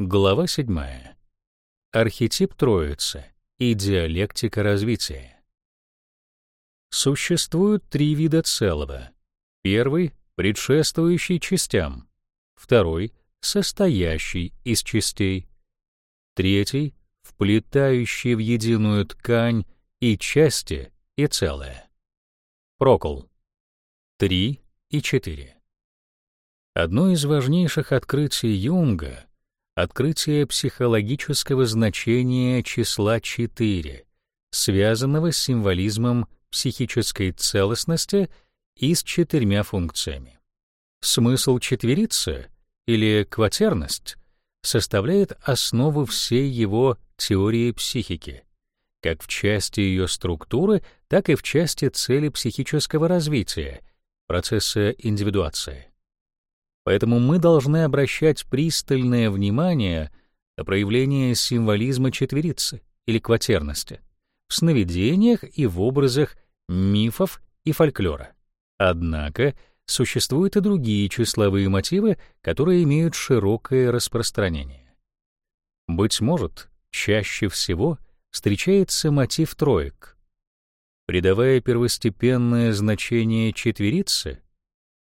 Глава 7. Архетип Троицы и диалектика развития. Существуют три вида целого. Первый — предшествующий частям. Второй — состоящий из частей. Третий — вплетающий в единую ткань и части, и целое. Прокл. Три и четыре. Одно из важнейших открытий Юнга — открытие психологического значения числа 4, связанного с символизмом психической целостности и с четырьмя функциями. Смысл четверицы или кватерность составляет основу всей его теории психики, как в части ее структуры, так и в части цели психического развития, процесса индивидуации. Поэтому мы должны обращать пристальное внимание на проявление символизма четверицы или кватерности в сновидениях и в образах мифов и фольклора. Однако существуют и другие числовые мотивы, которые имеют широкое распространение. Быть может, чаще всего встречается мотив троек. Придавая первостепенное значение четверице,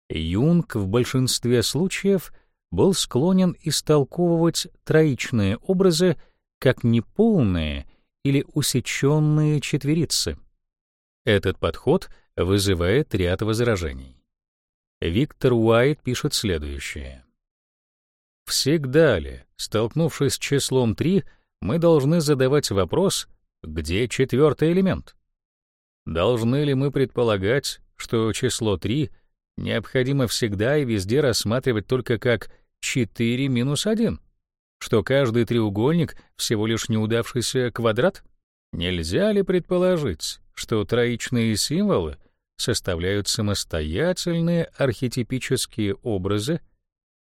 Юнг в большинстве случаев был склонен истолковывать троичные образы как неполные или усеченные четверицы. Этот подход вызывает ряд возражений. Виктор Уайт пишет следующее. Всегда ли, столкнувшись с числом 3, мы должны задавать вопрос, где четвертый элемент? Должны ли мы предполагать, что число 3 — необходимо всегда и везде рассматривать только как 4 минус 1, что каждый треугольник всего лишь неудавшийся квадрат? Нельзя ли предположить, что троичные символы составляют самостоятельные архетипические образы,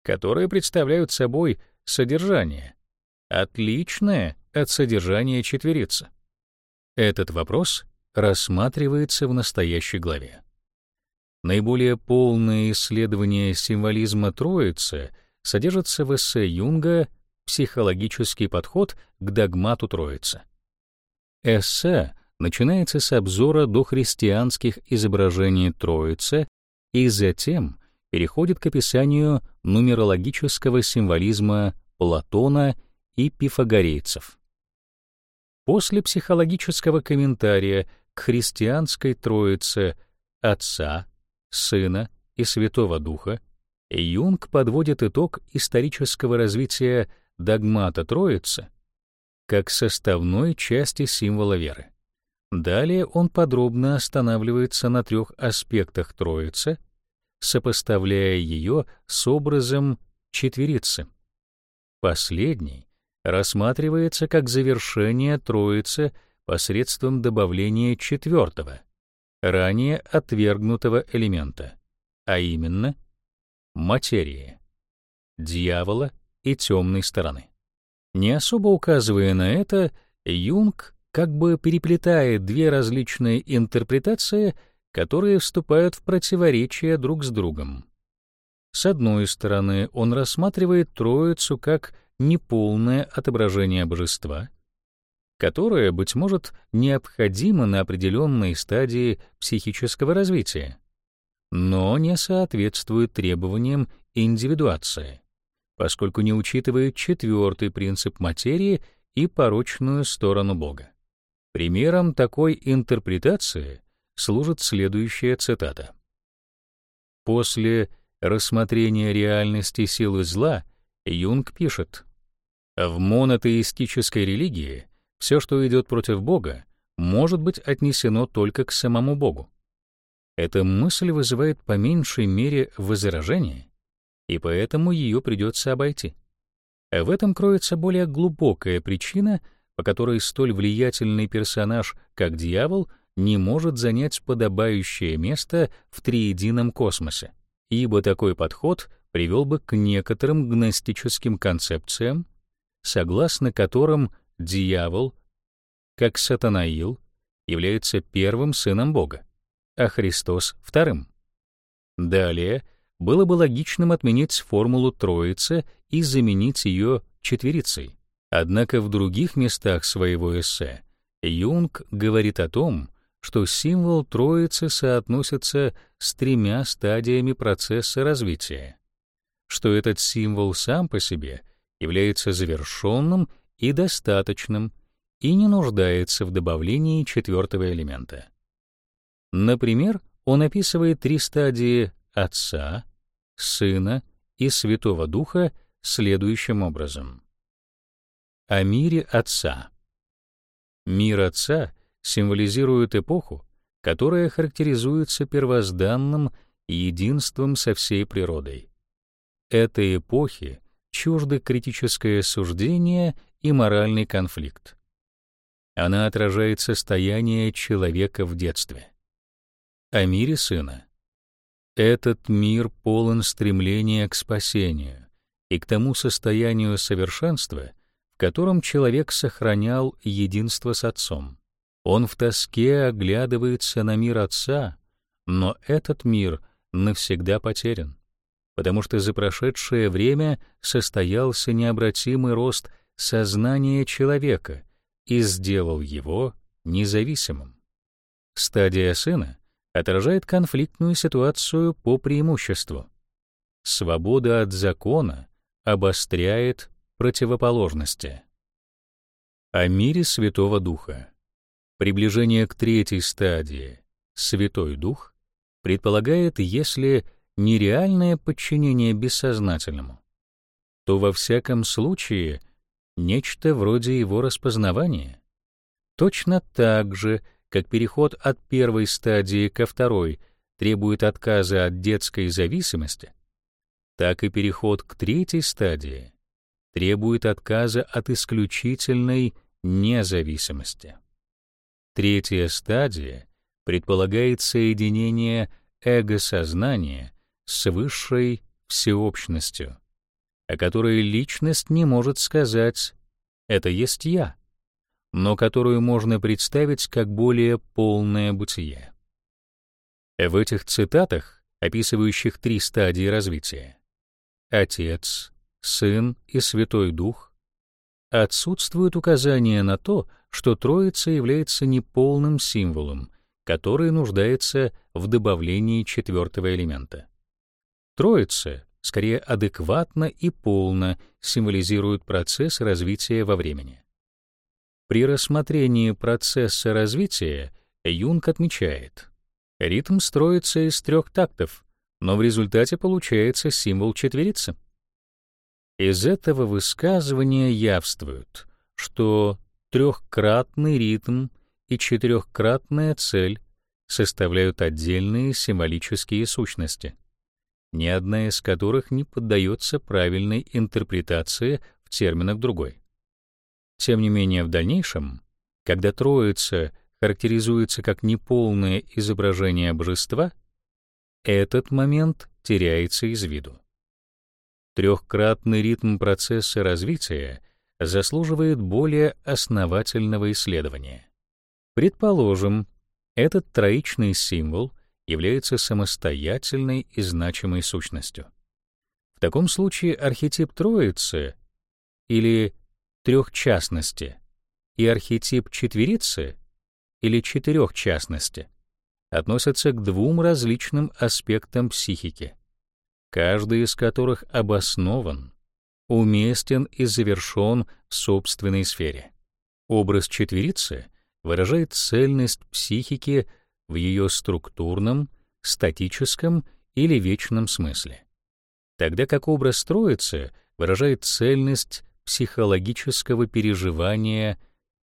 которые представляют собой содержание, отличное от содержания четверицы? Этот вопрос рассматривается в настоящей главе. Наиболее полное исследование символизма Троицы содержится в эссе Юнга «Психологический подход к догмату Троицы». Эссе начинается с обзора дохристианских изображений Троицы и затем переходит к описанию нумерологического символизма Платона и пифагорейцев. После психологического комментария к христианской Троице Отца, Сына и Святого Духа, Юнг подводит итог исторического развития догмата Троицы как составной части символа веры. Далее он подробно останавливается на трех аспектах Троицы, сопоставляя ее с образом четверицы. Последний рассматривается как завершение Троицы посредством добавления четвертого — ранее отвергнутого элемента, а именно материи, дьявола и темной стороны. Не особо указывая на это, Юнг как бы переплетает две различные интерпретации, которые вступают в противоречие друг с другом. С одной стороны, он рассматривает Троицу как неполное отображение божества, которое, быть может, необходимо на определенной стадии психического развития, но не соответствует требованиям индивидуации, поскольку не учитывает четвертый принцип материи и порочную сторону Бога. Примером такой интерпретации служит следующая цитата. После рассмотрения реальности силы зла Юнг пишет, «В монотеистической религии все, что идет против Бога, может быть отнесено только к самому Богу. Эта мысль вызывает по меньшей мере возражение, и поэтому ее придется обойти. В этом кроется более глубокая причина, по которой столь влиятельный персонаж, как дьявол, не может занять подобающее место в триедином космосе, ибо такой подход привел бы к некоторым гностическим концепциям, согласно которым дьявол, как Сатанаил, является первым сыном Бога, а Христос — вторым. Далее было бы логичным отменить формулу Троицы и заменить ее четверицей. Однако в других местах своего эссе Юнг говорит о том, что символ Троицы соотносится с тремя стадиями процесса развития, что этот символ сам по себе является завершенным и достаточным и не нуждается в добавлении четвертого элемента. Например, он описывает три стадии Отца, Сына и Святого Духа следующим образом. О мире Отца. Мир Отца символизирует эпоху, которая характеризуется первозданным единством со всей природой. Этой эпохи чужды критическое суждение и моральный конфликт. Она отражает состояние человека в детстве. О мире Сына. Этот мир полон стремления к спасению и к тому состоянию совершенства, в котором человек сохранял единство с Отцом. Он в тоске оглядывается на мир Отца, но этот мир навсегда потерян, потому что за прошедшее время состоялся необратимый рост сознания человека и сделал его независимым. Стадия сына отражает конфликтную ситуацию по преимуществу. Свобода от закона обостряет противоположности. О мире Святого Духа. Приближение к третьей стадии, Святой Дух, предполагает, если нереальное подчинение бессознательному, то во всяком случае нечто вроде его распознавания. Точно так же, как переход от первой стадии ко второй требует отказа от детской зависимости, так и переход к третьей стадии требует отказа от исключительной независимости. Третья стадия предполагает соединение эго-сознания с высшей всеобщностью, о которой личность не может сказать «это есть я», но которую можно представить как более полное бытие. В этих цитатах, описывающих три стадии развития, Отец, Сын и Святой Дух, отсутствует указание на то, что Троица является неполным символом, который нуждается в добавлении четвертого элемента. Троица скорее адекватно и полно символизирует процесс развития во времени. При рассмотрении процесса развития Юнг отмечает, ритм строится из трех тактов, но в результате получается символ четверицы. Из этого высказывания явствует, что трехкратный ритм и четырехкратная цель составляют отдельные символические сущности, ни одна из которых не поддается правильной интерпретации в терминах другой. Тем не менее, в дальнейшем, когда Троица характеризуется как неполное изображение божества, этот момент теряется из виду. Трехкратный ритм процесса развития заслуживает более основательного исследования. Предположим, этот троичный символ является самостоятельной и значимой сущностью. В таком случае архетип Троицы или трехчастности и архетип четверицы или четырехчастности относятся к двум различным аспектам психики, каждый из которых обоснован, уместен и завершен в собственной сфере. Образ четверицы выражает цельность психики в ее структурном, статическом или вечном смысле, тогда как образ Троицы выражает цельность психологического переживания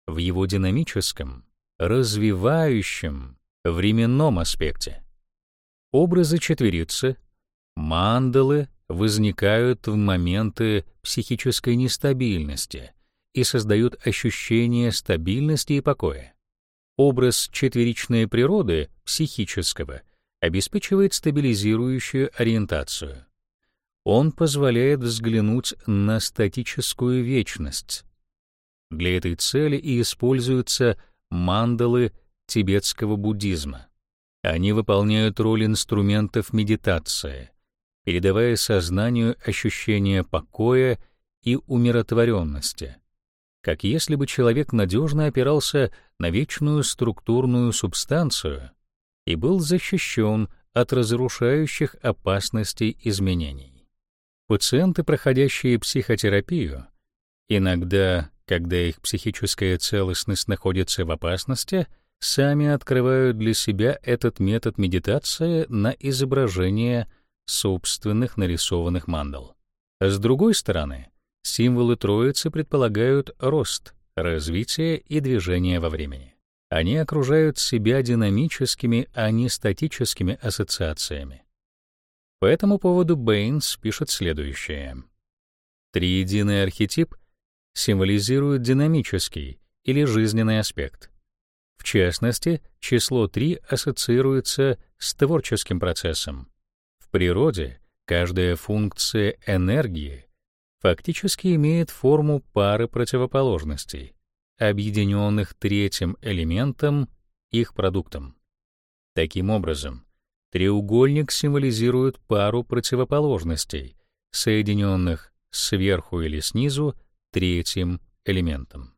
в его динамическом, развивающем, временном аспекте. Образы четверицы, мандалы возникают в моменты психической нестабильности и создают ощущение стабильности и покоя. Образ четверичной природы психического обеспечивает стабилизирующую ориентацию. Он позволяет взглянуть на статическую вечность. Для этой цели и используются мандалы тибетского буддизма. Они выполняют роль инструментов медитации, передавая сознанию ощущение покоя и умиротворенности, как если бы человек надежно опирался на вечную структурную субстанцию и был защищен от разрушающих опасностей изменений. Пациенты, проходящие психотерапию, иногда, когда их психическая целостность находится в опасности, сами открывают для себя этот метод медитации на изображение собственных нарисованных мандал. С другой стороны, символы Троицы предполагают рост, развитие и движение во времени. Они окружают себя динамическими, а не статическими ассоциациями. По этому поводу Бэйнс пишет следующее. Триединый архетип символизирует динамический или жизненный аспект. В частности, число 3 ассоциируется с творческим процессом. В природе каждая функция энергии фактически имеет форму пары противоположностей, объединенных третьим элементом, их продуктом. Таким образом, треугольник символизирует пару противоположностей, соединенных сверху или снизу третьим элементом.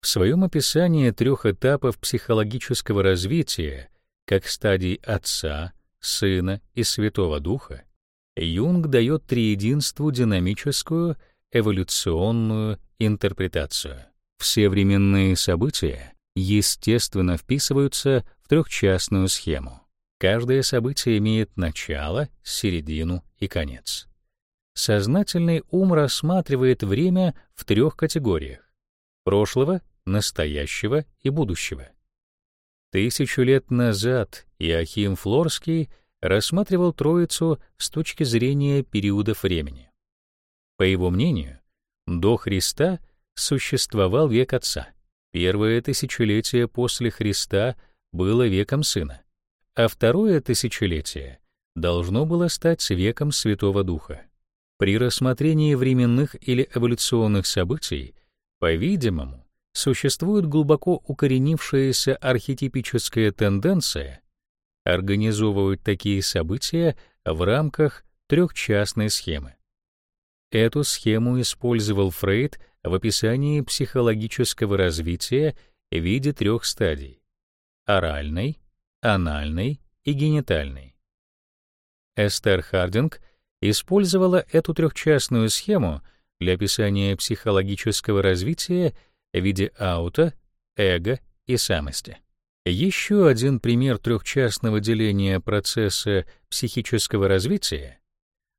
В своем описании трех этапов психологического развития, как стадий Отца, Сына и Святого Духа, Юнг дает триединству динамическую, эволюционную интерпретацию. Все временные события, естественно, вписываются в трехчастную схему. Каждое событие имеет начало, середину и конец. Сознательный ум рассматривает время в трех категориях — прошлого, настоящего и будущего. Тысячу лет назад Иохим Флорский рассматривал Троицу с точки зрения периодов времени. По его мнению, до Христа существовал век Отца. Первое тысячелетие после Христа было веком Сына, а второе тысячелетие должно было стать веком Святого Духа. При рассмотрении временных или эволюционных событий, по-видимому, существует глубоко укоренившаяся архетипическая тенденция организовывать такие события в рамках трехчастной схемы. Эту схему использовал Фрейд в описании психологического развития в виде трех стадий — оральной, анальной и генитальной. Эстер Хардинг использовала эту трехчастную схему для описания психологического развития в виде ауто, эго и самости. Еще один пример трехчастного деления процесса психического развития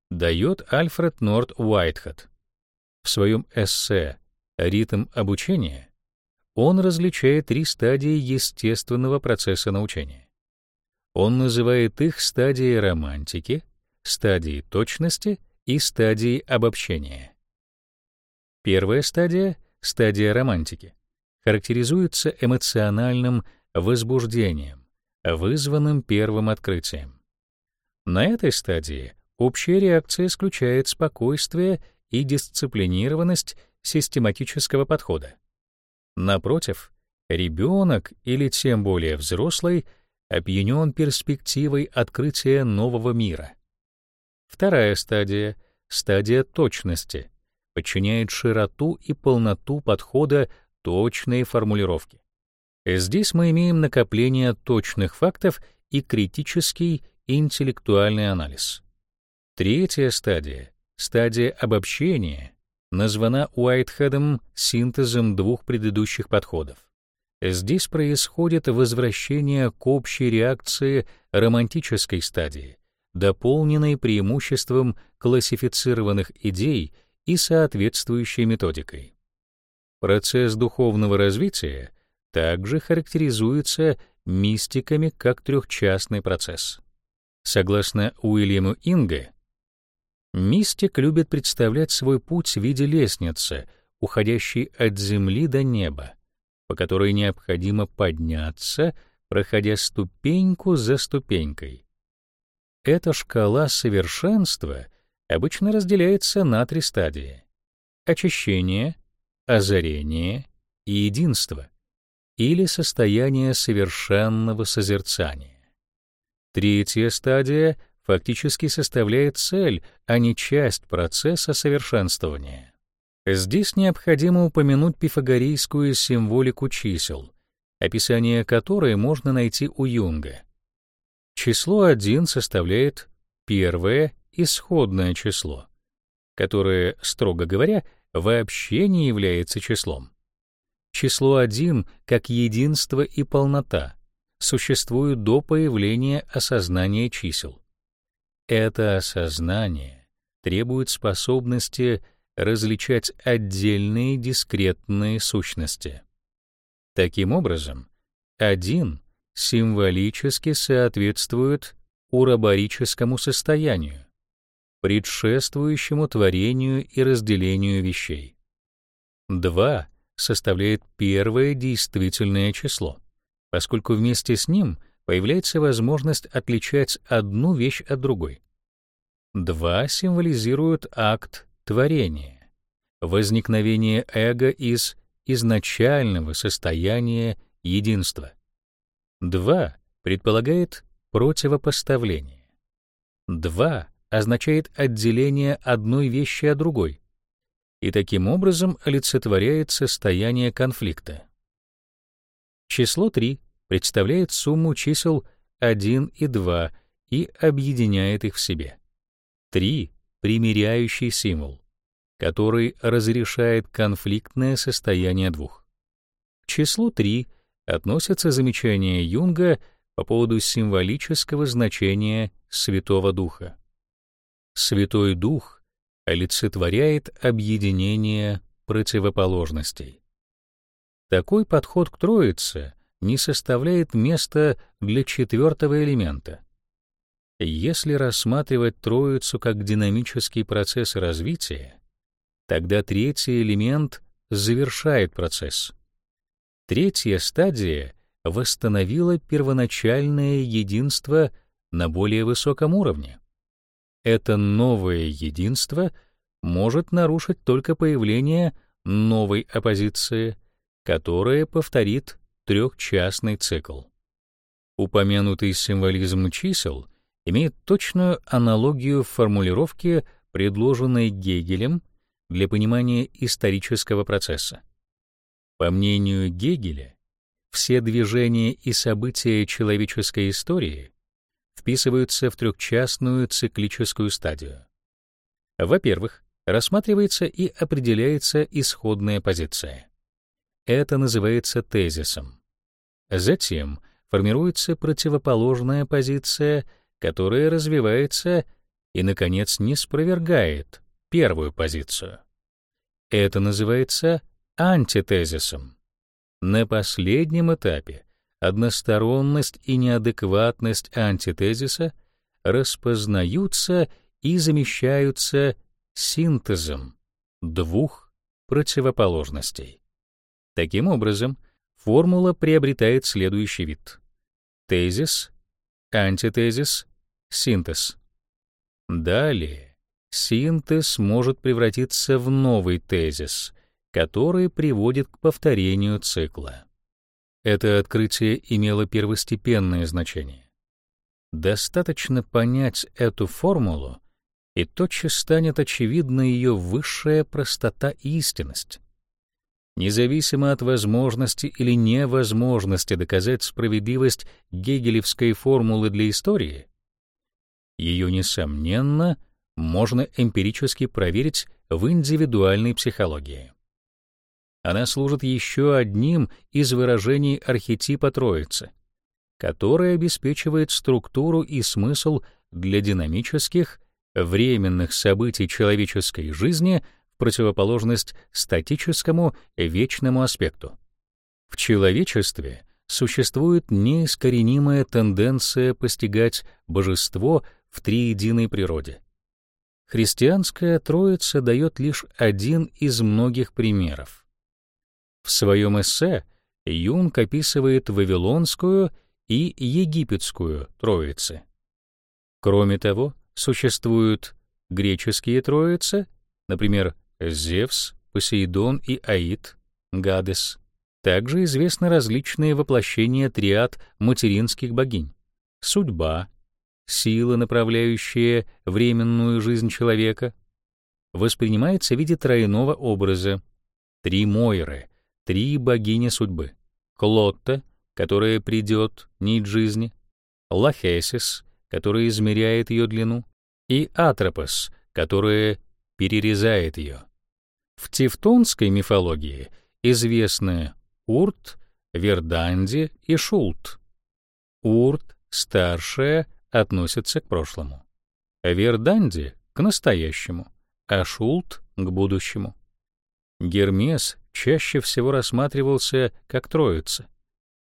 дает Альфред Норт Уайтхед. В своем эссе «Ритм обучения» он различает три стадии естественного процесса научения. Он называет их стадией романтики, стадией точности и стадией обобщения. Первая стадия, стадия романтики, характеризуется эмоциональным возбуждением, вызванным первым открытием. На этой стадии общая реакция исключает спокойствие и дисциплинированность систематического подхода. Напротив, ребенок или тем более взрослый опьянен перспективой открытия нового мира. Вторая стадия, стадия точности, подчиняет широту и полноту подхода точной формулировки. Здесь мы имеем накопление точных фактов и критический интеллектуальный анализ. Третья стадия, стадия обобщения, названа Уайтхедом синтезом двух предыдущих подходов. Здесь происходит возвращение к общей реакции романтической стадии, дополненной преимуществом классифицированных идей и соответствующей методикой. Процесс духовного развития также характеризуется мистиками как трехчастный процесс. Согласно Уильяму Инге, Мистик любит представлять свой путь в виде лестницы, уходящей от земли до неба, по которой необходимо подняться, проходя ступеньку за ступенькой. Эта шкала совершенства обычно разделяется на три стадии — очищение, озарение и единство, или состояние совершенного созерцания. Третья стадия — фактически составляет цель, а не часть процесса совершенствования. Здесь необходимо упомянуть пифагорейскую символику чисел, описание которой можно найти у Юнга. Число 1 составляет первое исходное число, которое, строго говоря, вообще не является числом. Число 1 как единство и полнота существует до появления осознания чисел. Это осознание требует способности различать отдельные дискретные сущности. Таким образом, один символически соответствует урабарическому состоянию, предшествующему творению и разделению вещей. Два составляет первое действительное число, поскольку вместе с ним появляется возможность отличать одну вещь от другой. Два символизируют акт творения, возникновение эго из изначального состояния единства. Два предполагает противопоставление. Два означает отделение одной вещи от другой, и таким образом олицетворяет состояние конфликта. Число 3 представляет сумму чисел 1 и 2 и объединяет их в себе. 3 — примиряющий символ, который разрешает конфликтное состояние двух. К числу 3 относятся замечания Юнга по поводу символического значения Святого Духа. Святой Дух олицетворяет объединение противоположностей. Такой подход к Троице не составляет места для четвертого элемента. Если рассматривать Троицу как динамический процесс развития, тогда третий элемент завершает процесс. Третья стадия восстановила первоначальное единство на более высоком уровне. Это новое единство может нарушить только появление новой оппозиции, которая повторит трехчастный цикл. Упомянутый символизм чисел имеет точную аналогию в формулировке, предложенной Гегелем для понимания исторического процесса. По мнению Гегеля, все движения и события человеческой истории вписываются в трехчастную циклическую стадию. Во-первых, рассматривается и определяется исходная позиция. Это называется тезисом. Затем формируется противоположная позиция, которая развивается и, наконец, не спровергает первую позицию. Это называется антитезисом. На последнем этапе односторонность и неадекватность антитезиса распознаются и замещаются синтезом двух противоположностей. Таким образом, формула приобретает следующий вид. Тезис, антитезис, синтез. Далее синтез может превратиться в новый тезис, который приводит к повторению цикла. Это открытие имело первостепенное значение. Достаточно понять эту формулу, и тотчас станет очевидна ее высшая простота и истинность. Независимо от возможности или невозможности доказать справедливость гегелевской формулы для истории, ее, несомненно, можно эмпирически проверить в индивидуальной психологии. Она служит еще одним из выражений архетипа Троицы, который обеспечивает структуру и смысл для динамических, временных событий человеческой жизни в противоположность статическому вечному аспекту. В человечестве существует неискоренимая тенденция постигать божество в триединой природе. Христианская Троица дает лишь один из многих примеров. В своем эссе Юнг описывает Вавилонскую и Египетскую Троицы. Кроме того, существуют греческие Троицы, например, Зевс, Посейдон и Аид, Гадес. Также известны различные воплощения триад материнских богинь. Судьба, сила, направляющая временную жизнь человека, воспринимается в виде тройного образа. Три Мойры, три богини судьбы. Клотта, которая придет, нить жизни, Лахесис, который измеряет ее длину, и Атропос, которая перерезает ее. В тевтонской мифологии известны Урт, Верданди и Шулт. Урт, старшая, относится к прошлому. Верданди — к настоящему, а Шулт — к будущему. Гермес чаще всего рассматривался как троица.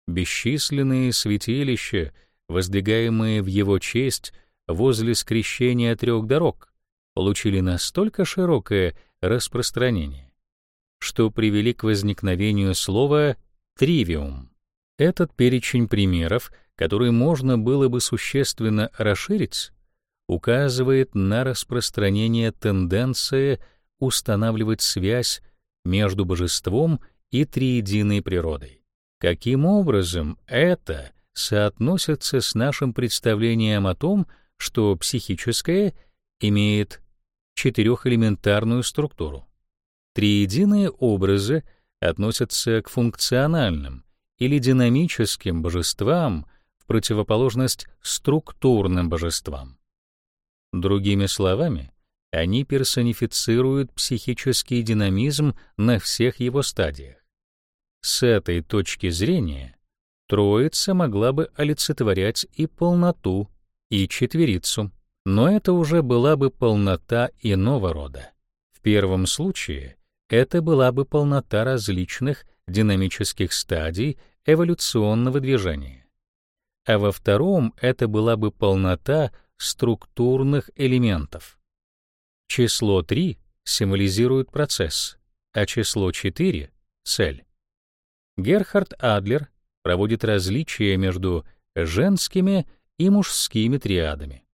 Бесчисленные святилища, воздвигаемые в его честь возле скрещения трех дорог, получили настолько широкое распространение, что привели к возникновению слова «тривиум». Этот перечень примеров, который можно было бы существенно расширить, указывает на распространение тенденции устанавливать связь между божеством и триединой природой. Каким образом это соотносится с нашим представлением о том, что психическое имеет четырехэлементарную структуру? Триединые образы относятся к функциональным или динамическим божествам в противоположность структурным божествам. Другими словами, они персонифицируют психический динамизм на всех его стадиях. С этой точки зрения Троица могла бы олицетворять и полноту, и четверицу, но это уже была бы полнота иного рода. В первом случае это была бы полнота различных динамических стадий эволюционного движения, а во втором это была бы полнота структурных элементов. Число 3 символизирует процесс, а число 4 — цель. Герхард Адлер проводит различия между женскими и мужскими триадами.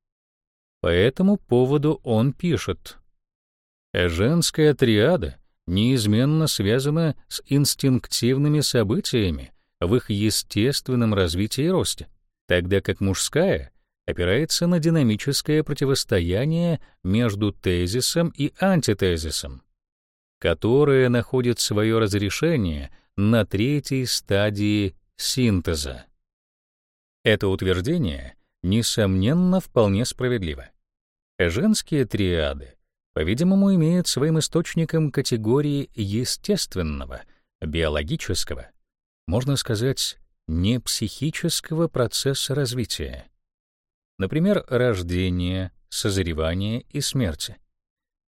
По этому поводу он пишет: Женская триада неизменно связана с инстинктивными событиями в их естественном развитии и росте, тогда как мужская опирается на динамическое противостояние между тезисом и антитезисом, которое находит свое разрешение на третьей стадии синтеза. Это утверждение, несомненно, вполне справедливо. Женские триады, по-видимому, имеют своим источником категории естественного, биологического, можно сказать, не психического процесса развития например, рождение, созревание и смерти,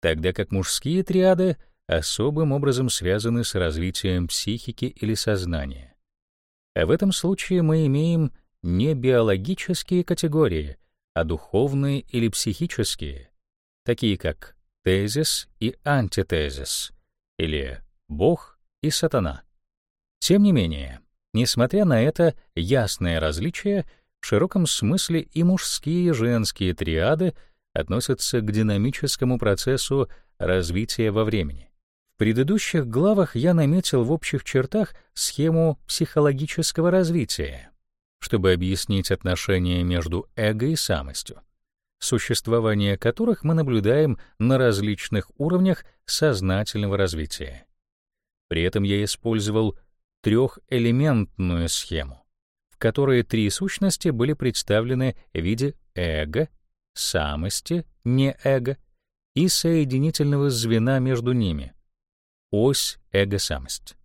тогда как мужские триады особым образом связаны с развитием психики или сознания. А в этом случае мы имеем не биологические категории, а духовные или психические, такие как тезис и антитезис, или Бог и сатана. Тем не менее, несмотря на это ясное различие, в широком смысле и мужские и женские триады относятся к динамическому процессу развития во времени. В предыдущих главах я наметил в общих чертах схему психологического развития, чтобы объяснить отношения между эго и самостью, существование которых мы наблюдаем на различных уровнях сознательного развития. При этом я использовал трехэлементную схему в которой три сущности были представлены в виде эго, самости, не эго, и соединительного звена между ними — ось эго-самость.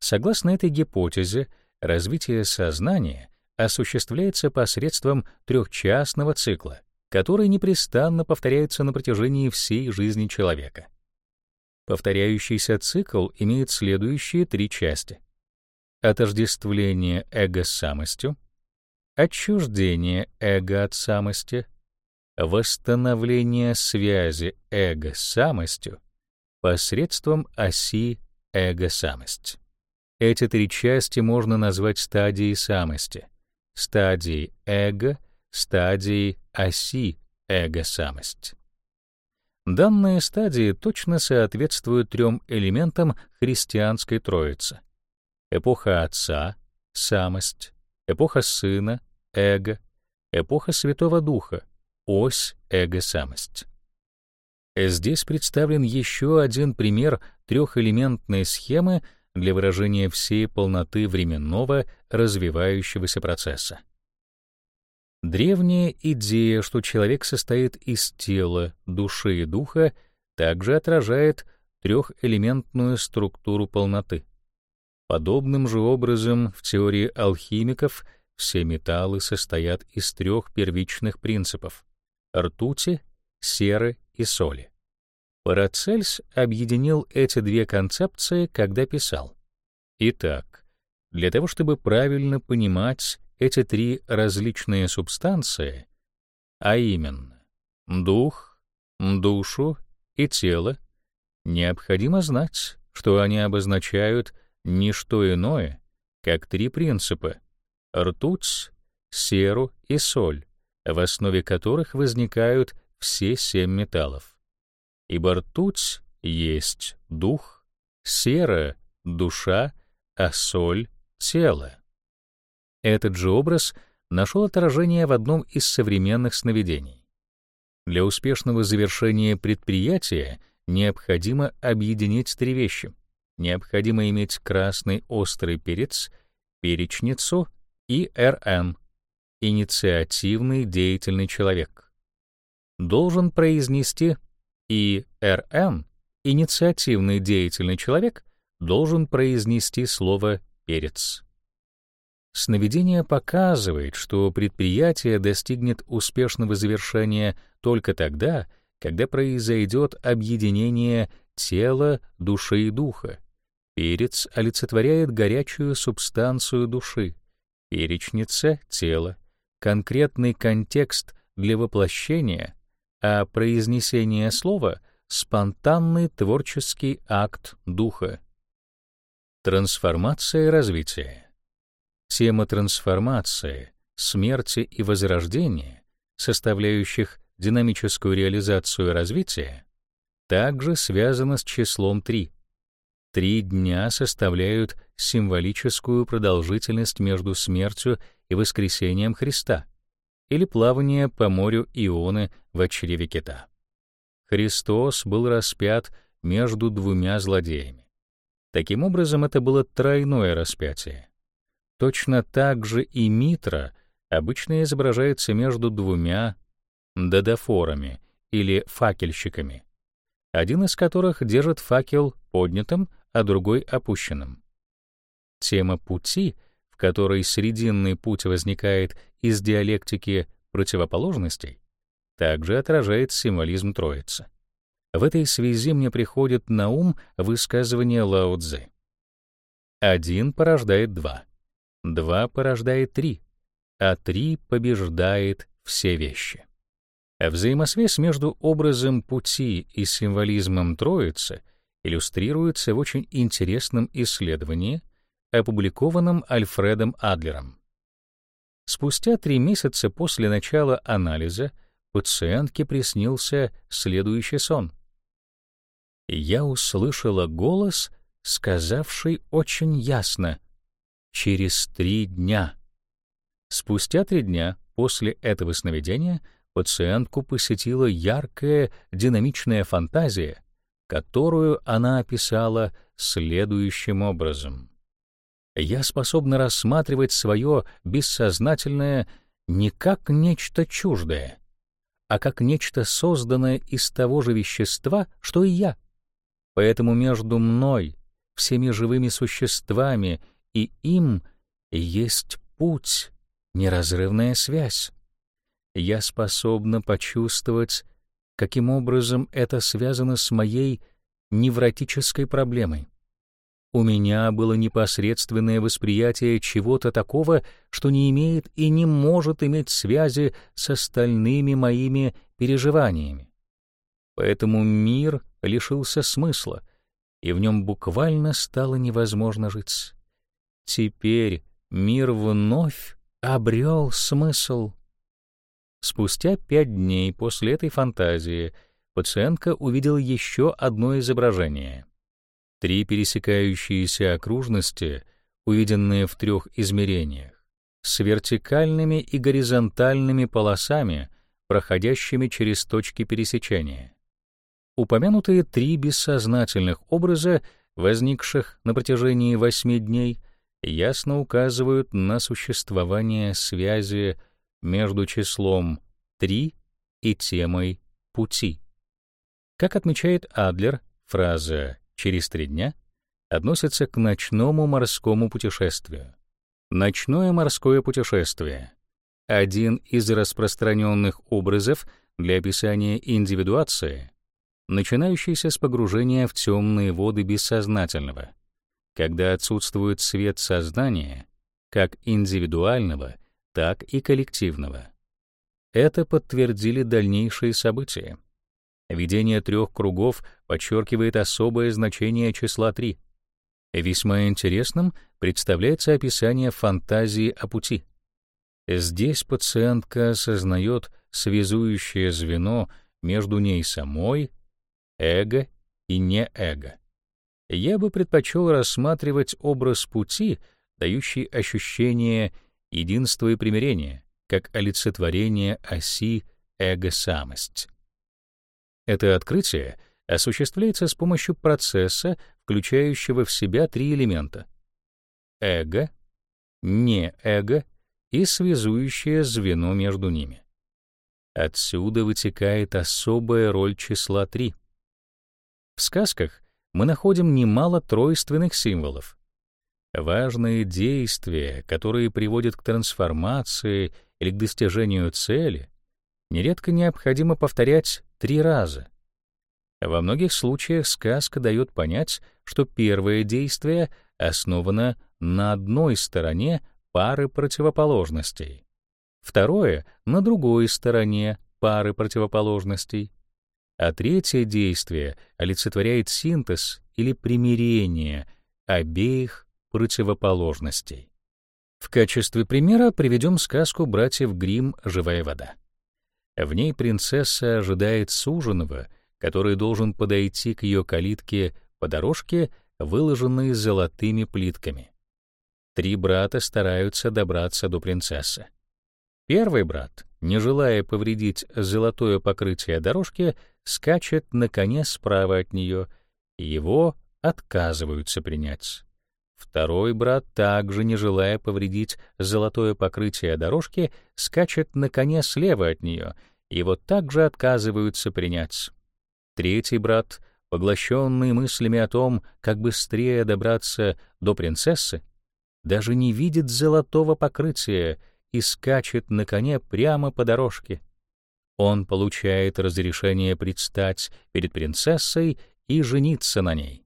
Согласно этой гипотезе, развитие сознания осуществляется посредством трехчастного цикла, который непрестанно повторяется на протяжении всей жизни человека. Повторяющийся цикл имеет следующие три части отождествление эго с самостью, отчуждение эго от самости, восстановление связи эго с самостью посредством оси эго-самость. Эти три части можно назвать стадией самости, стадией эго, стадией оси эго-самость. Данные стадии точно соответствуют трем элементам христианской Троицы эпоха Отца, самость, эпоха Сына, эго, эпоха Святого Духа, ось эго-самость. Здесь представлен еще один пример трехэлементной схемы для выражения всей полноты временного развивающегося процесса. Древняя идея, что человек состоит из тела, души и духа, также отражает трехэлементную структуру полноты. Подобным же образом в теории алхимиков все металлы состоят из трех первичных принципов — ртути, серы и соли. Парацельс объединил эти две концепции, когда писал. Итак, для того, чтобы правильно понимать эти три различные субстанции, а именно дух, душу и тело, необходимо знать, что они обозначают не что иное, как три принципа — ртуть, серу и соль, в основе которых возникают все семь металлов. Ибо ртуть есть дух, сера — душа, а соль — тело. Этот же образ нашел отражение в одном из современных сновидений. Для успешного завершения предприятия необходимо объединить три вещи. Необходимо иметь красный острый перец, перечницу и РН — инициативный деятельный человек. Должен произнести и РН — инициативный деятельный человек должен произнести слово «перец». Сновидение показывает, что предприятие достигнет успешного завершения только тогда, когда произойдет объединение тела, души и духа. Перец олицетворяет горячую субстанцию души, перечница — тело, конкретный контекст для воплощения, а произнесение слова — спонтанный творческий акт духа. Трансформация и развитие. Тема трансформации, смерти и возрождения, составляющих динамическую реализацию развития, также связана с числом 3. Три дня составляют символическую продолжительность между смертью и воскресением Христа или плавание по морю Ионы в чреве кита. Христос был распят между двумя злодеями. Таким образом, это было тройное распятие. Точно так же и Митра обычно изображается между двумя дадафорами или факельщиками, один из которых держит факел поднятым, а другой опущенным. Тема пути, в которой срединный путь возникает из диалектики противоположностей, также отражает символизм Троицы. В этой связи мне приходит на ум высказывание Лао Цзы. Один порождает два. Два порождает три, а три побеждает все вещи. Взаимосвязь между образом пути и символизмом Троицы иллюстрируется в очень интересном исследовании, опубликованном Альфредом Адлером. Спустя три месяца после начала анализа пациентке приснился следующий сон. Я услышала голос, сказавший очень ясно через три дня. Спустя три дня после этого сновидения пациентку посетила яркая динамичная фантазия, которую она описала следующим образом. «Я способна рассматривать свое бессознательное не как нечто чуждое, а как нечто созданное из того же вещества, что и я. Поэтому между мной, всеми живыми существами и им есть путь, неразрывная связь. Я способна почувствовать, каким образом это связано с моей невротической проблемой. У меня было непосредственное восприятие чего-то такого, что не имеет и не может иметь связи с остальными моими переживаниями. Поэтому мир лишился смысла, и в нем буквально стало невозможно жить. Теперь мир вновь обрел смысл. Спустя пять дней после этой фантазии пациентка увидела еще одно изображение. Три пересекающиеся окружности, увиденные в трех измерениях, с вертикальными и горизонтальными полосами, проходящими через точки пересечения. Упомянутые три бессознательных образа, возникших на протяжении восьми дней, ясно указывают на существование связи между числом 3 и темой пути. Как отмечает Адлер, фраза «через три дня» относится к ночному морскому путешествию. Ночное морское путешествие — один из распространенных образов для описания индивидуации, начинающийся с погружения в темные воды бессознательного, когда отсутствует свет сознания, как индивидуального, так и коллективного. Это подтвердили дальнейшие события. Видение трех кругов подчеркивает особое значение числа 3. Весьма интересным представляется описание фантазии о пути. Здесь пациентка осознает связующее звено между ней самой, эго и не-эго. Я бы предпочел рассматривать образ пути, дающий ощущение единства и примирения, как олицетворение оси эго-самость. Это открытие осуществляется с помощью процесса, включающего в себя три элемента — эго, не-эго и связующее звено между ними. Отсюда вытекает особая роль числа 3. В сказках мы находим немало тройственных символов. Важные действия, которые приводят к трансформации или к достижению цели, нередко необходимо повторять три раза. Во многих случаях сказка дает понять, что первое действие основано на одной стороне пары противоположностей, второе — на другой стороне пары противоположностей, а третье действие олицетворяет синтез или примирение обеих противоположностей. В качестве примера приведем сказку братьев Гримм «Живая вода». В ней принцесса ожидает суженого, который должен подойти к ее калитке по дорожке, выложенной золотыми плитками. Три брата стараются добраться до принцессы. Первый брат, не желая повредить золотое покрытие дорожки, скачет на коне справа от нее, его отказываются принять. Второй брат, также не желая повредить золотое покрытие дорожки, скачет на коне слева от нее, его также отказываются принять. Третий брат, поглощенный мыслями о том, как быстрее добраться до принцессы, даже не видит золотого покрытия и скачет на коне прямо по дорожке. Он получает разрешение предстать перед принцессой и жениться на ней.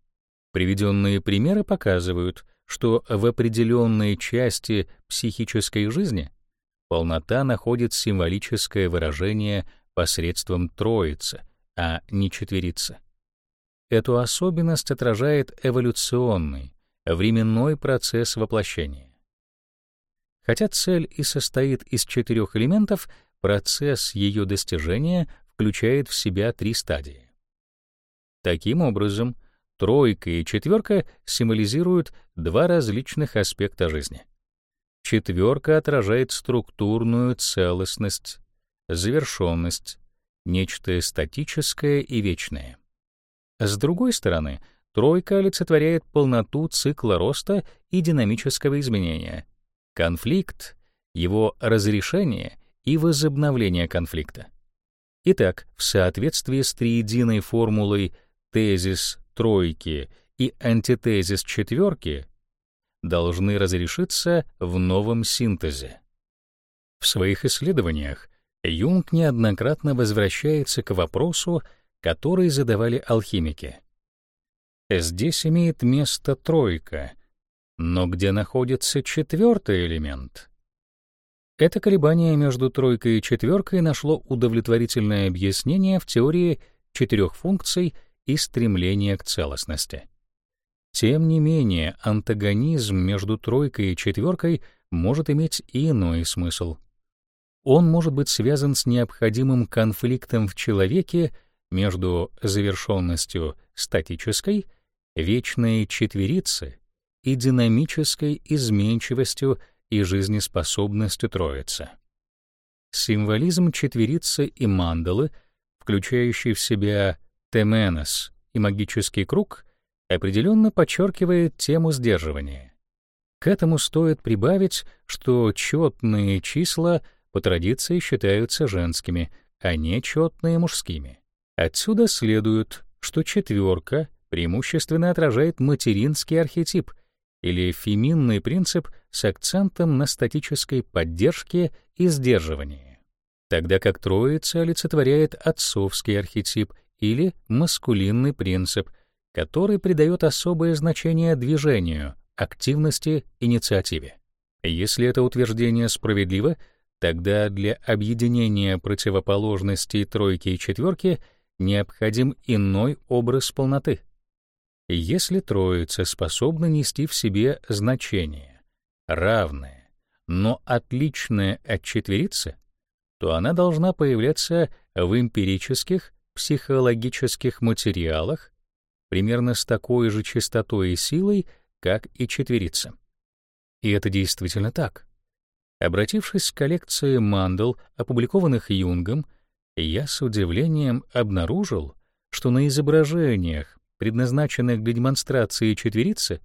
Приведенные примеры показывают, что в определенной части психической жизни полнота находит символическое выражение посредством троицы, а не четверицы. Эту особенность отражает эволюционный, временной процесс воплощения. Хотя цель и состоит из четырех элементов, процесс ее достижения включает в себя три стадии. Таким образом, Тройка и четверка символизируют два различных аспекта жизни. Четверка отражает структурную целостность, завершенность, нечто статическое и вечное. С другой стороны, тройка олицетворяет полноту цикла роста и динамического изменения, конфликт, его разрешение и возобновление конфликта. Итак, в соответствии с триединой формулой тезис тройки и антитезис четверки должны разрешиться в новом синтезе. В своих исследованиях Юнг неоднократно возвращается к вопросу, который задавали алхимики. Здесь имеет место тройка, но где находится четвертый элемент? Это колебание между тройкой и четверкой нашло удовлетворительное объяснение в теории четырех функций — и стремление к целостности. Тем не менее, антагонизм между тройкой и четверкой может иметь иной смысл. Он может быть связан с необходимым конфликтом в человеке между завершенностью статической, вечной четверицы и динамической изменчивостью и жизнеспособностью троицы. Символизм четверицы и мандалы, включающий в себя теменос и магический круг определенно подчеркивает тему сдерживания. К этому стоит прибавить, что четные числа по традиции считаются женскими, а нечетные — мужскими. Отсюда следует, что четверка преимущественно отражает материнский архетип или феминный принцип с акцентом на статической поддержке и сдерживании, тогда как троица олицетворяет отцовский архетип или маскулинный принцип, который придает особое значение движению, активности, инициативе. Если это утверждение справедливо, тогда для объединения противоположностей тройки и четверки необходим иной образ полноты. Если троица способна нести в себе значение, равное, но отличное от четверицы, то она должна появляться в эмпирических, психологических материалах примерно с такой же частотой и силой, как и четверица. И это действительно так. Обратившись к коллекции мандал, опубликованных Юнгом, я с удивлением обнаружил, что на изображениях, предназначенных для демонстрации четверицы,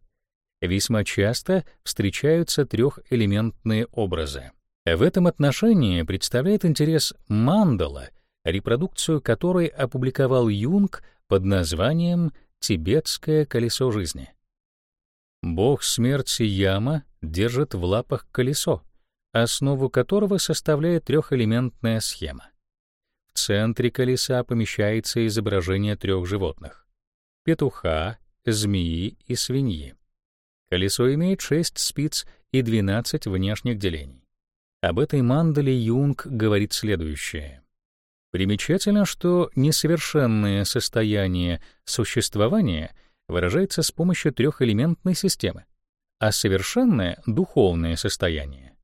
весьма часто встречаются трехэлементные образы. В этом отношении представляет интерес мандала, репродукцию которой опубликовал Юнг под названием «Тибетское колесо жизни». Бог смерти Яма держит в лапах колесо, основу которого составляет трехэлементная схема. В центре колеса помещается изображение трех животных — петуха, змеи и свиньи. Колесо имеет шесть спиц и двенадцать внешних делений. Об этой мандале Юнг говорит следующее. Примечательно, что несовершенное состояние существования выражается с помощью трехэлементной системы, а совершенное духовное состояние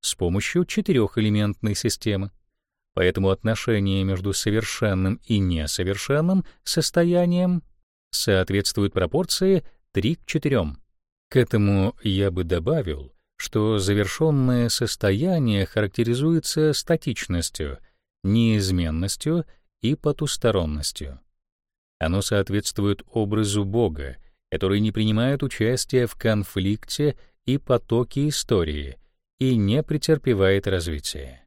с помощью четырехэлементной системы. Поэтому отношение между совершенным и несовершенным состоянием соответствует пропорции 3 к 4. К этому я бы добавил, что завершенное состояние характеризуется статичностью, неизменностью и потусторонностью. Оно соответствует образу Бога, который не принимает участия в конфликте и потоке истории — и не претерпевает развития.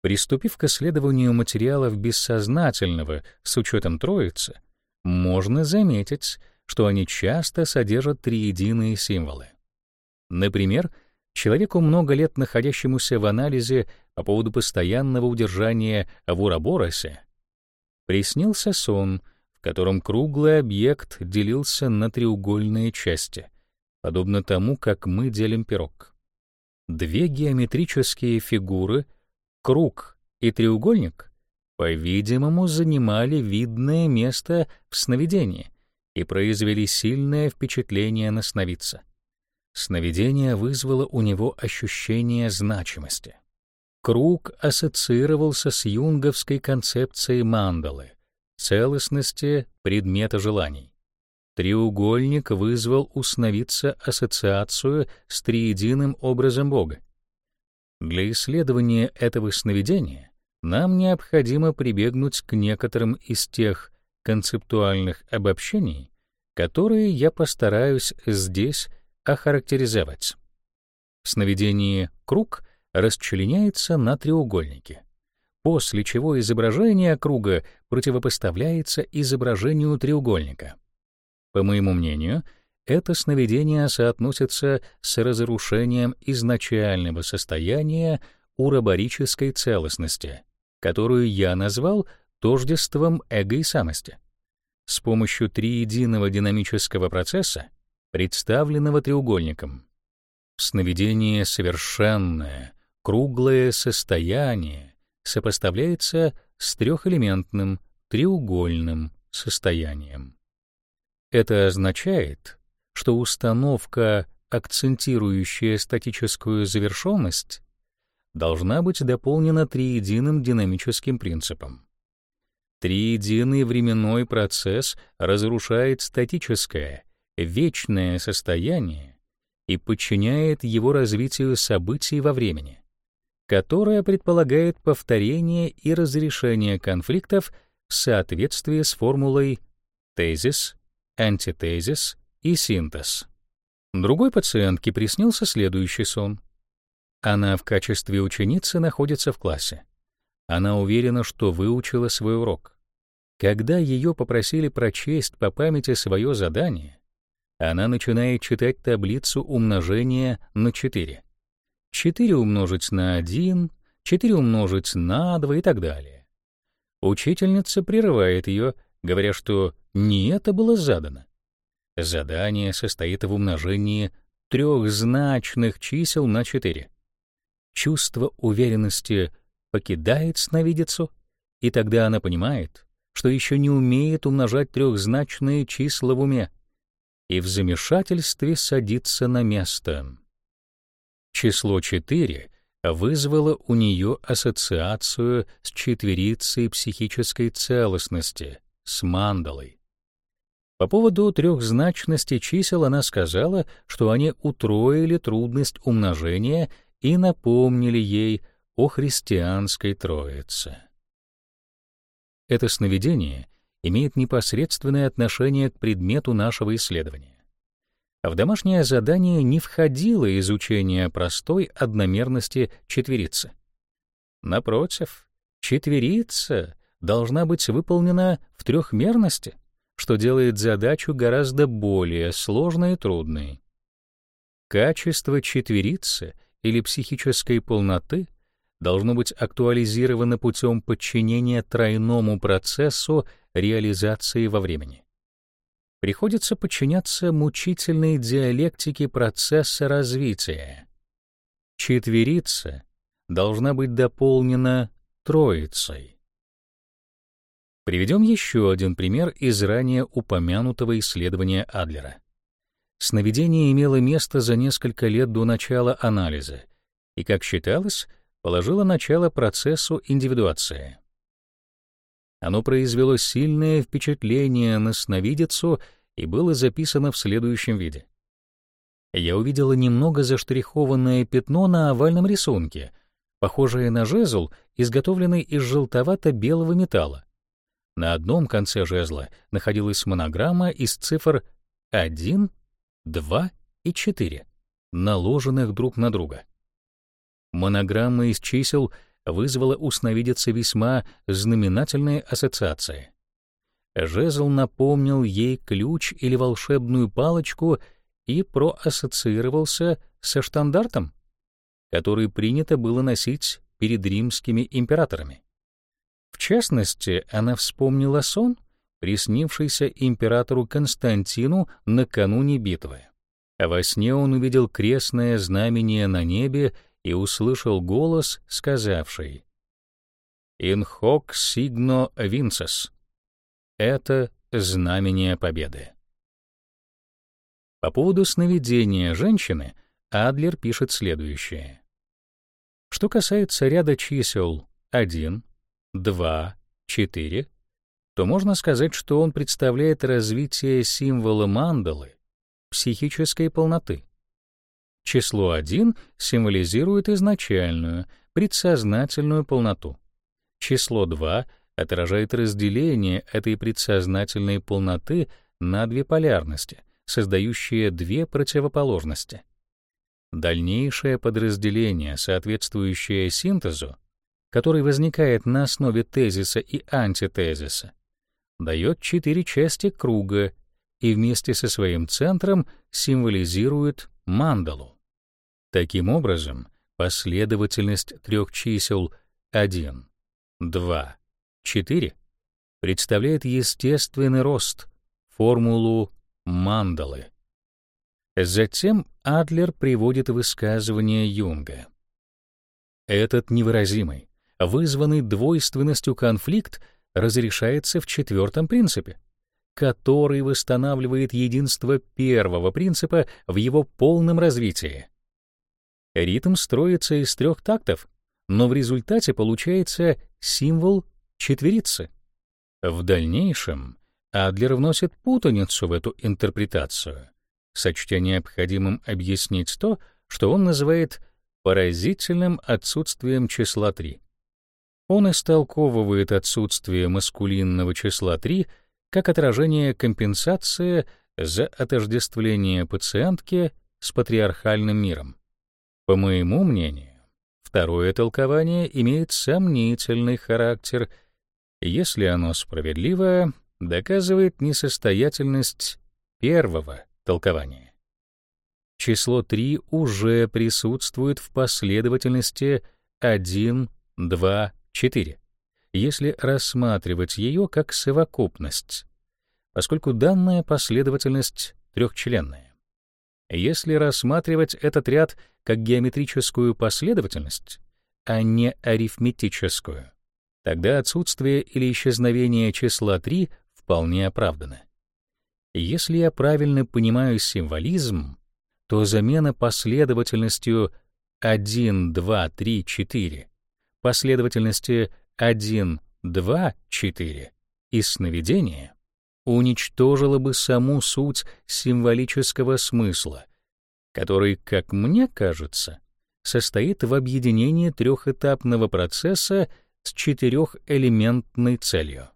Приступив к исследованию материалов бессознательного с учетом троицы, можно заметить, что они часто содержат триединые символы. Например, человеку много лет находящемуся в анализе по поводу постоянного удержания в Ураборосе приснился сон, в котором круглый объект делился на треугольные части, подобно тому, как мы делим пирог. Две геометрические фигуры, круг и треугольник, по-видимому, занимали видное место в сновидении и произвели сильное впечатление на сновидца. Сновидение вызвало у него ощущение значимости. Круг ассоциировался с юнговской концепцией мандалы, целостности предмета желаний. Треугольник вызвал у сновидца ассоциацию с триединым образом Бога. Для исследования этого сновидения нам необходимо прибегнуть к некоторым из тех концептуальных обобщений, которые я постараюсь здесь охарактеризовать. В сновидении круг расчленяется на треугольнике, после чего изображение круга противопоставляется изображению треугольника. По моему мнению, это сновидение соотносится с разрушением изначального состояния уроборической целостности, которую я назвал тождеством эго и самости. С помощью триединого динамического процесса, представленного треугольником. В сновидении совершенное, круглое состояние сопоставляется с трехэлементным, треугольным состоянием. Это означает, что установка, акцентирующая статическую завершенность, должна быть дополнена триединым динамическим принципом. Триединый временной процесс разрушает статическое, вечное состояние и подчиняет его развитию событий во времени, которое предполагает повторение и разрешение конфликтов в соответствии с формулой тезис, антитезис и синтез. Другой пациентке приснился следующий сон. Она в качестве ученицы находится в классе. Она уверена, что выучила свой урок. Когда ее попросили прочесть по памяти свое задание, она начинает читать таблицу умножения на 4. 4 умножить на 1, 4 умножить на 2 и так далее. Учительница прерывает ее, говоря, что не это было задано. Задание состоит в умножении трехзначных чисел на 4. Чувство уверенности покидает сновидицу, и тогда она понимает, что еще не умеет умножать трехзначные числа в уме, и в замешательстве садится на место. Число 4 вызвало у нее ассоциацию с четверицей психической целостности, с мандалой. По поводу трехзначности чисел она сказала, что они утроили трудность умножения и напомнили ей о христианской Троице. Это сновидение имеет непосредственное отношение к предмету нашего исследования. В домашнее задание не входило изучение простой одномерности четверицы. Напротив, четверица должна быть выполнена в трехмерности, что делает задачу гораздо более сложной и трудной. Качество четверицы или психической полноты должно быть актуализировано путем подчинения тройному процессу реализации во времени. Приходится подчиняться мучительной диалектике процесса развития. Четверица должна быть дополнена троицей. Приведем еще один пример из ранее упомянутого исследования Адлера. Сновидение имело место за несколько лет до начала анализа и, как считалось, положило начало процессу индивидуации. Оно произвело сильное впечатление на сновидицу и было записано в следующем виде. Я увидела немного заштрихованное пятно на овальном рисунке, похожее на жезл, изготовленный из желтовато-белого металла. На одном конце жезла находилась монограмма из цифр 1, 2 и 4, наложенных друг на друга. Монограмма из чисел вызвала у сновидицы весьма знаменательные ассоциации. Жезл напомнил ей ключ или волшебную палочку и проассоциировался со штандартом, который принято было носить перед римскими императорами. В частности, она вспомнила сон, приснившийся императору Константину накануне битвы. Во сне он увидел крестное знамение на небе и услышал голос, сказавший «In hoc signo vinces» — это знамение победы. По поводу сновидения женщины Адлер пишет следующее. Что касается ряда чисел 1, 2, 4, то можно сказать, что он представляет развитие символа мандалы, психической полноты. Число 1 символизирует изначальную, предсознательную полноту. Число 2 отражает разделение этой предсознательной полноты на две полярности, создающие две противоположности. Дальнейшее подразделение, соответствующее синтезу, который возникает на основе тезиса и антитезиса, дает четыре части круга и вместе со своим центром символизирует мандалу. Таким образом, последовательность трех чисел 1, 2, 4 представляет естественный рост, формулу мандалы. Затем Адлер приводит высказывание Юнга. Этот невыразимый, вызванный двойственностью конфликт разрешается в четвертом принципе, который восстанавливает единство первого принципа в его полном развитии. Ритм строится из трех тактов, но в результате получается символ четверицы. В дальнейшем Адлер вносит путаницу в эту интерпретацию, сочтя необходимым объяснить то, что он называет поразительным отсутствием числа 3. Он истолковывает отсутствие маскулинного числа 3 как отражение компенсации за отождествление пациентки с патриархальным миром. По моему мнению, второе толкование имеет сомнительный характер, если оно справедливое, доказывает несостоятельность первого толкования. Число 3 уже присутствует в последовательности 1, 2, 4, если рассматривать ее как совокупность, поскольку данная последовательность трехчленная. Если рассматривать этот ряд как геометрическую последовательность, а не арифметическую, тогда отсутствие или исчезновение числа 3 вполне оправдано. Если я правильно понимаю символизм, то замена последовательностью 1, 2, 3, 4 последовательности 1, 2, 4 и сновидения уничтожила бы саму суть символического смысла, который, как мне кажется, состоит в объединении трехэтапного процесса с четырехэлементной целью.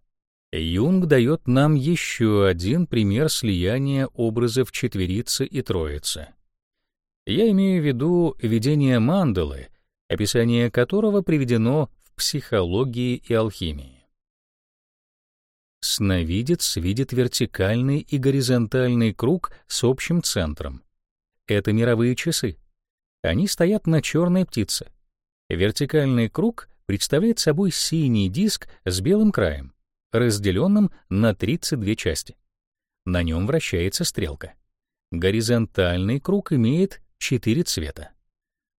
Юнг дает нам еще один пример слияния образов четверицы и троицы. Я имею в виду видение мандалы, описание которого приведено в психологии и алхимии. Сновидец видит вертикальный и горизонтальный круг с общим центром. Это мировые часы. Они стоят на черной птице. Вертикальный круг представляет собой синий диск с белым краем, разделенным на 32 части. На нем вращается стрелка. Горизонтальный круг имеет четыре цвета.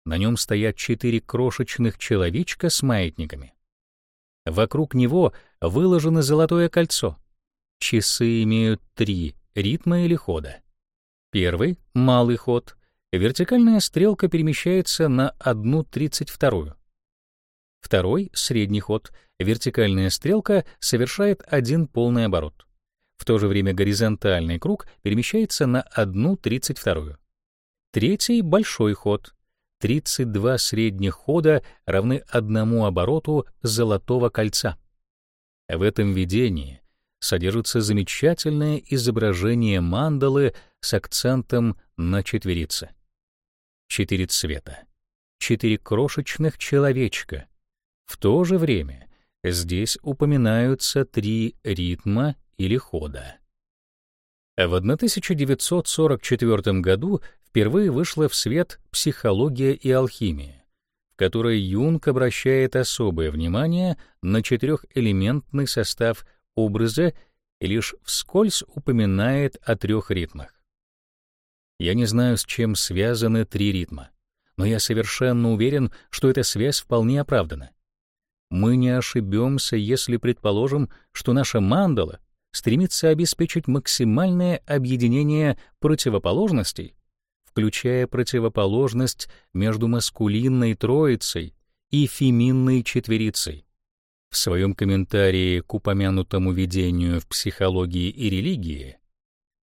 На нем стоят четыре крошечных человечка с маятниками. Вокруг него выложено золотое кольцо. Часы имеют три ритма или хода. Первый — малый ход. Вертикальная стрелка перемещается на одну тридцать вторую. Второй — средний ход. Вертикальная стрелка совершает один полный оборот. В то же время горизонтальный круг перемещается на одну тридцать вторую. Третий — большой ход. 32 средних хода равны одному обороту золотого кольца. В этом видении содержится замечательное изображение мандалы с акцентом на четверице. Четыре цвета, четыре крошечных человечка. В то же время здесь упоминаются три ритма или хода. В 1944 году впервые вышла в свет «Психология и алхимия», в которой Юнг обращает особое внимание на четырехэлементный состав образа и лишь вскользь упоминает о трех ритмах. Я не знаю, с чем связаны три ритма, но я совершенно уверен, что эта связь вполне оправдана. Мы не ошибемся, если предположим, что наша мандала стремится обеспечить максимальное объединение противоположностей включая противоположность между маскулинной троицей и феминной четверицей. В своем комментарии к упомянутому видению в психологии и религии,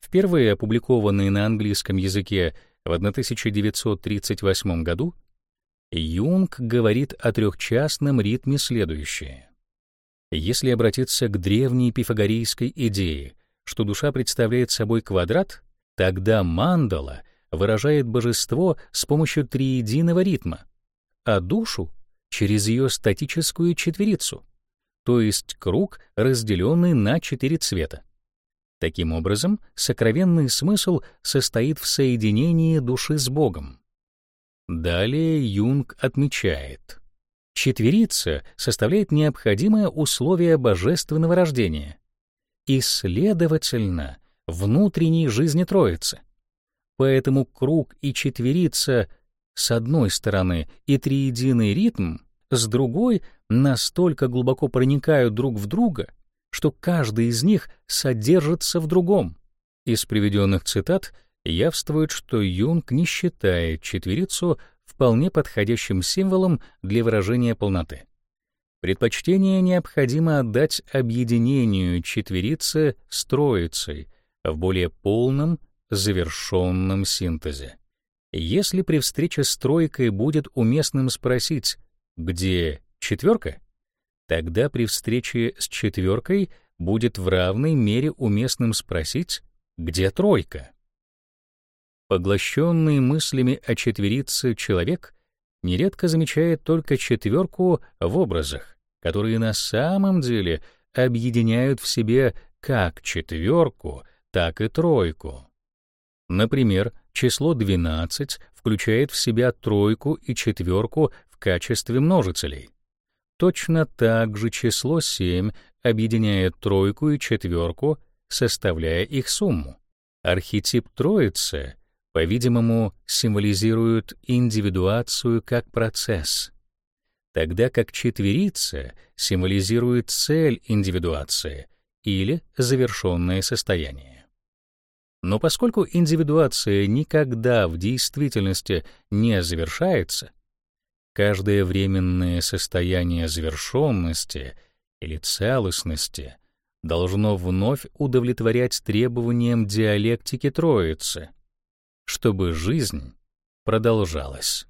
впервые опубликованный на английском языке в 1938 году, Юнг говорит о трехчастном ритме следующее. Если обратиться к древней пифагорейской идее, что душа представляет собой квадрат, тогда мандала — выражает божество с помощью триединого ритма, а душу — через ее статическую четверицу, то есть круг, разделенный на четыре цвета. Таким образом, сокровенный смысл состоит в соединении души с Богом. Далее Юнг отмечает, четверица составляет необходимое условие божественного рождения и, следовательно, внутренней жизни Троицы — Поэтому круг и четверица с одной стороны и триединый ритм с другой настолько глубоко проникают друг в друга, что каждый из них содержится в другом. Из приведенных цитат явствует, что Юнг не считает четверицу вполне подходящим символом для выражения полноты. Предпочтение необходимо отдать объединению четверицы с троицей в более полном завершенном синтезе. Если при встрече с тройкой будет уместным спросить, где четверка, тогда при встрече с четверкой будет в равной мере уместным спросить, где тройка. Поглощенный мыслями о четверице человек нередко замечает только четверку в образах, которые на самом деле объединяют в себе как четверку, так и тройку. Например, число 12 включает в себя тройку и четверку в качестве множителей. Точно так же число 7 объединяет тройку и четверку, составляя их сумму. Архетип Троицы, по-видимому, символизирует индивидуацию как процесс, тогда как четверица символизирует цель индивидуации или завершенное состояние. Но поскольку индивидуация никогда в действительности не завершается, каждое временное состояние завершенности или целостности должно вновь удовлетворять требованиям диалектики Троицы, чтобы жизнь продолжалась.